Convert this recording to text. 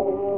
Oh.